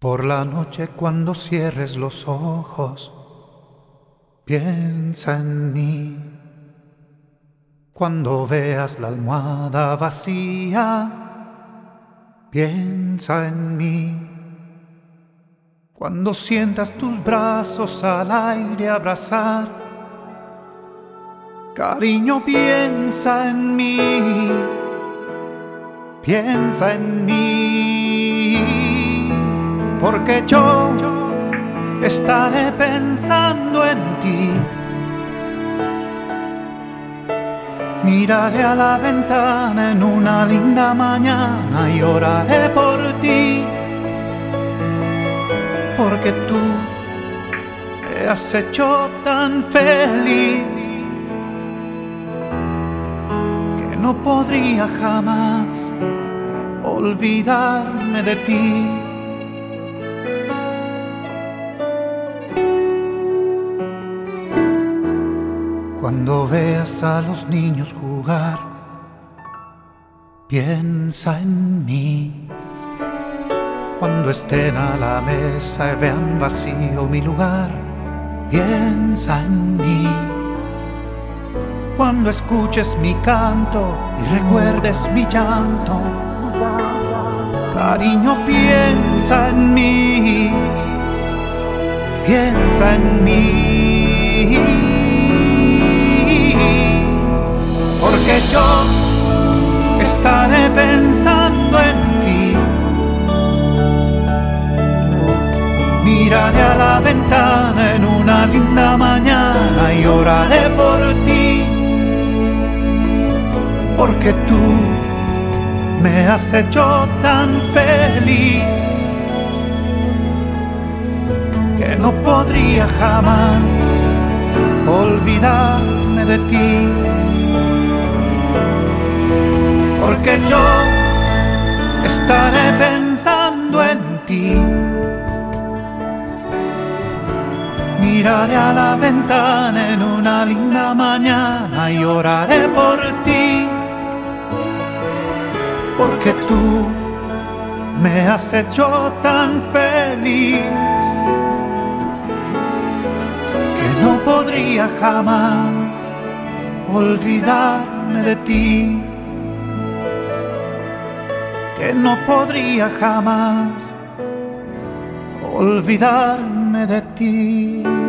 Por la noche cuando cierres los ojos, piensa en mí. Cuando veas la almohada vacía, piensa en mí. Cuando sientas tus brazos al aire abrazar, cariño, piensa en mí, piensa en mí, porque yo estaré pensando en ti. Miraré a la ventana en una linda mañana y oraré por ti porque tú me has hecho tan feliz que no podría jamás olvidarme de ti. Cuando veas a los niños jugar, piensa en mí cuando estén a la mesa y vean vacío mi lugar, piensa en mí. Cuando escuches mi canto y recuerdes mi llanto, cariño, piensa en mí, piensa en mí. Porque yo estaré pensando en Miraré a la ventana en una linda mañana y oraré por ti, porque tú me has hecho tan feliz que no podría jamás olvidarme de ti, yo estaré pensando en ti. Miraré a la ventana en una linda mañana y oraré por ti, porque tú me has hecho tan feliz que no podría jamás olvidarme de ti, que no podría jamás olvidarme de ti.